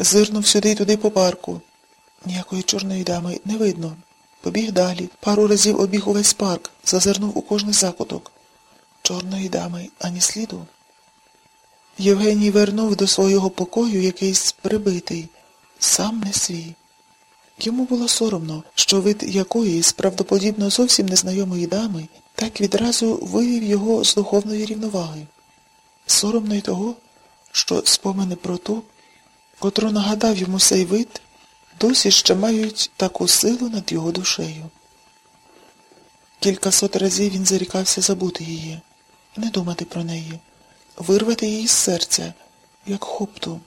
Зирнув сюди й туди по парку. Ніякої чорної дами не видно. Побіг далі, пару разів обіг увесь парк, зазирнув у кожний закуток. Чорної дами ані сліду. Євгеній вернув до свого покою якийсь прибитий, сам не свій. Йому було соромно, що вид якоїсь, правдоподібно зовсім незнайомої дами так відразу вивів його з духовної рівноваги. Соромно й того, що спомини про ту, котру нагадав йому цей вид, досі ще мають таку силу над його душею. Кількасот разів він зарікався забути її, не думати про неї, вирвати її з серця, як хопту,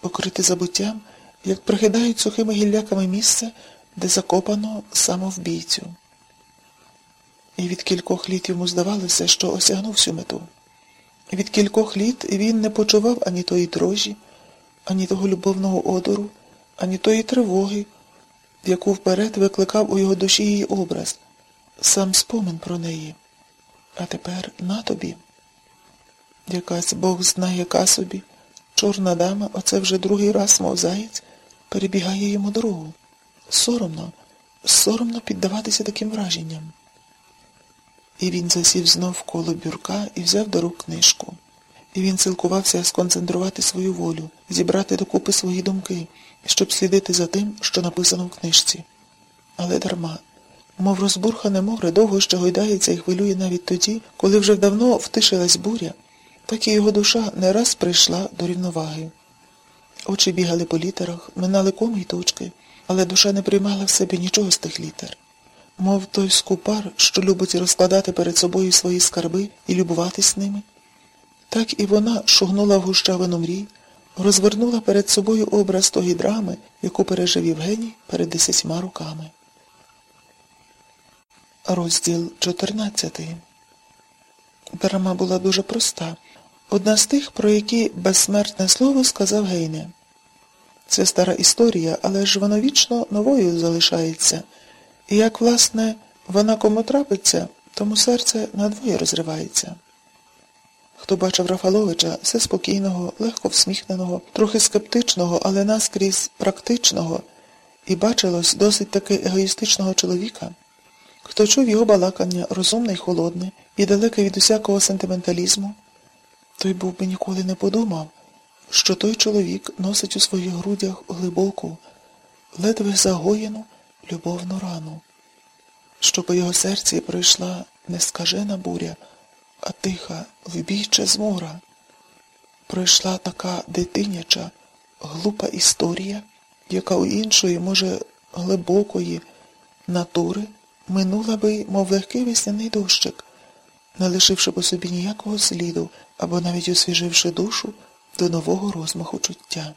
покрити забуттям, як прихидають сухими гілляками місце, де закопано самовбійцю. І від кількох літ йому здавалося, що осягнув цю мету. Від кількох літ він не почував ані тої дрожі, ані того любовного одору, ані тої тривоги, яку вперед викликав у його душі її образ, сам спомин про неї. А тепер на тобі. Якась Бог знає, яка собі, чорна дама, оце вже другий раз, мов заєць, перебігає йому дорогу. Соромно, соромно піддаватися таким враженням. І він засів знов коло бюрка і взяв до рук книжку. І він силкувався сконцентрувати свою волю, зібрати докупи свої думки, щоб слідити за тим, що написано в книжці. Але дарма, мов розбурхане море довго ще гойдається і хвилює навіть тоді, коли вже давно втишилась буря, так і його душа не раз прийшла до рівноваги. Очі бігали по літерах, минали коми й точки, але душа не приймала в себе нічого з тих літер. Мов той скупар, що любить розкладати перед собою свої скарби і любуватись ними. Так і вона шугнула в гущавину мрій, розвернула перед собою образ тої драми, яку пережив Євгеній перед десятьма роками. Розділ 14 Драма була дуже проста. Одна з тих, про які безсмертне слово сказав Гейне. Це стара історія, але ж воно вічно новою залишається. І як, власне, вона кому трапиться, тому серце надвоє розривається. Хто бачив Рафаловича, все спокійного, легко всміхненого, трохи скептичного, але наскрізь практичного, і бачилось досить таки егоїстичного чоловіка, хто чув його балакання розумне й холодне і далеке від усякого сентименталізму, той був би ніколи не подумав, що той чоловік носить у своїх грудях глибоку, ледве загоєну любовну рану, що по його серці пройшла не скажена буря, а тиха, вбійча змора. Пройшла така дитиняча, глупа історія, яка у іншої, може, глибокої натури минула би, мов легкий весняний дощик, не лишивши по собі ніякого сліду або навіть освіживши душу до нового розмаху чуття.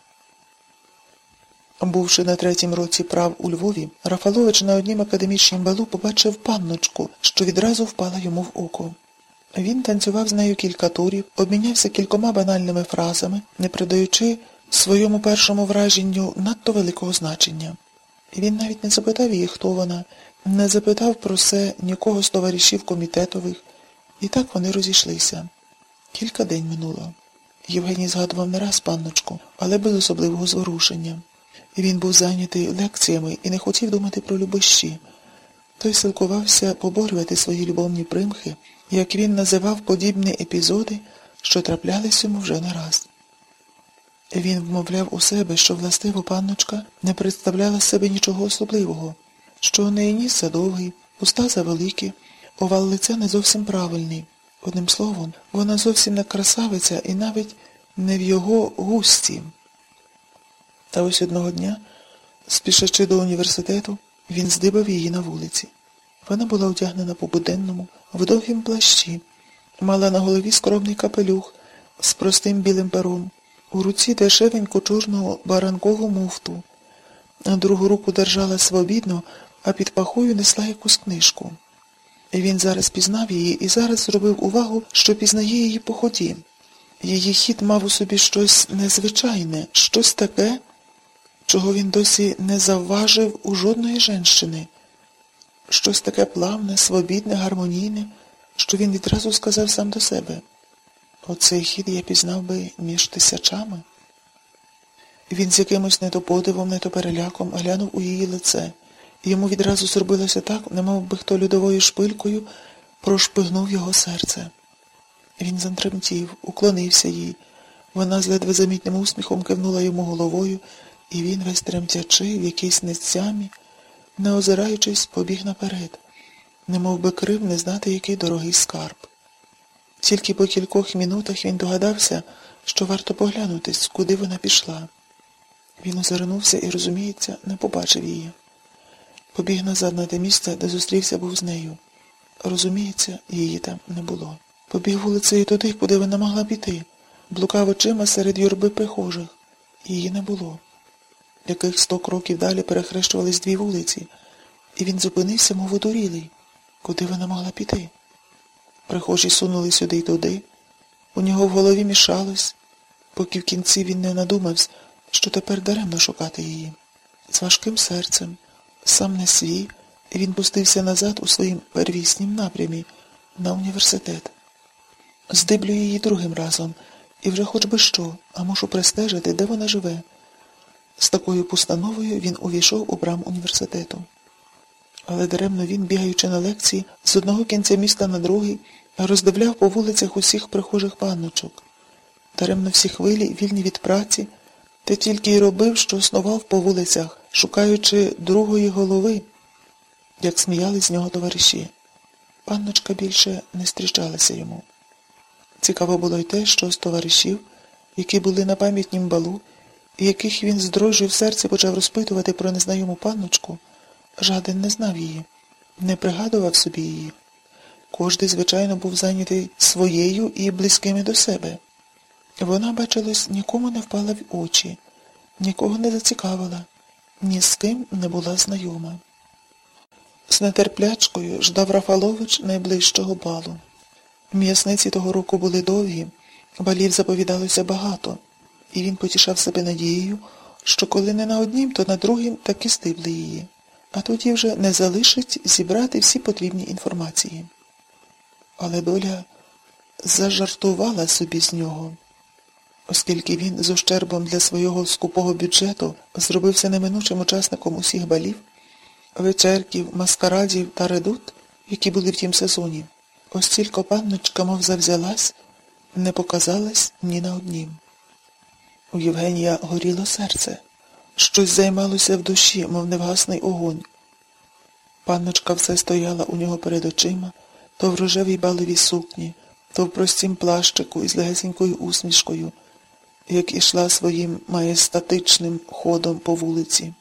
Бувши на третім році прав у Львові, Рафалович на однім академічнім балу побачив панночку, що відразу впала йому в око. Він танцював з нею кілька турів, обмінявся кількома банальними фразами, не придаючи своєму першому враженню надто великого значення. Він навіть не запитав її, хто вона, не запитав про це нікого з товаришів комітетових, і так вони розійшлися. Кілька день минуло. Євгеній згадував не раз панночку, але без особливого зворушення. Він був зайнятий лекціями і не хотів думати про любощі. Той силкувався поборювати свої любовні примхи, як він називав подібні епізоди, що траплялись йому вже не раз. Він вмовляв у себе, що властиво панночка не представляла себе нічого особливого, що у неї ніс задовгий, уста завеликі, овал лиця не зовсім правильний. Одним словом, вона зовсім не красавиця і навіть не в його густі. Та ось одного дня, спішачи до університету, він здибав її на вулиці. Вона була одягнена по буденному, в довгім плащі, мала на голові скромний капелюх з простим білим пером, у руці дешевеньку чорного баранкову муфту, другу руку держала свобідно, а під пахою несла якусь книжку. Він зараз пізнав її і зараз зробив увагу, що пізнає її по ході. Її хід мав у собі щось незвичайне, щось таке, чого він досі не завважив у жодної женщини. Щось таке плавне, свобідне, гармонійне, що він відразу сказав сам до себе. Оцей хід я пізнав би між тисячами. Він з якимось не то подивом, не то переляком глянув у її лице. Йому відразу зробилося так, немов би хто льодовою шпилькою прошпигнув його серце. Він затремтів, уклонився їй. Вона з ледве замітним усміхом кивнула йому головою, і він, весь тремтячи, в якійсь нестямі, не озираючись, побіг наперед, немов би крив не знати, який дорогий скарб. Тільки по кількох минутах він догадався, що варто поглянутись, куди вона пішла. Він озирнувся і, розуміється, не побачив її. Побіг назад на те місце, де зустрівся був з нею. Розуміється, її там не було. Побіг вулицею туди, куди вона могла піти, блукав очима серед юрби прихожих. Її не було. Яких сто кроків далі перехрещувались дві вулиці, і він зупинився, мов одурілий. Куди вона могла піти? Прихожі сунули сюди й туди. У нього в голові мішалось, поки в кінці він не надумався, що тепер даремно шукати її. З важким серцем, сам не свій, він пустився назад у своїм первіснім напрямі на університет. Здиблю її другим разом, і вже хоч би що, а мушу пристежити, де вона живе. З такою постановою він увійшов у брам університету. Але даремно він, бігаючи на лекції, з одного кінця міста на другий, роздивляв по вулицях усіх прихожих панночок. Даремно всі хвилі, вільні від праці, те тільки й робив, що снував по вулицях, шукаючи другої голови, як сміяли з нього товариші. Панночка більше не зустрічалася йому. Цікаво було й те, що з товаришів, які були на пам'ятнім балу, яких він з дрожжю в серці почав розпитувати про незнайому панночку, жаден не знав її, не пригадував собі її. Кожний, звичайно, був зайнятий своєю і близькими до себе. Вона, бачилось, нікому не впала в очі, нікого не зацікавила, ні з ким не була знайома. З нетерплячкою ждав Рафалович найближчого балу. М'ясниці того року були довгі, балів заповідалося багато, і він потішав себе надією, що коли не на однім, то на другім таки стибли її, а тоді вже не залишить зібрати всі потрібні інформації. Але доля зажартувала собі з нього, оскільки він з ущербом для свого скупого бюджету зробився неминучим учасником усіх балів, вечерків, маскарадів та редут, які були в тім сезоні. Ось тільки панночка, мов завзялась, не показалась ні на однім. У Євгенія горіло серце. Щось займалося в душі, мов невгасний огонь. Панночка все стояла у нього перед очима, то в рожевій балевій сукні, то в простім плащику із легесенькою усмішкою, як ішла своїм маєстатичним ходом по вулиці.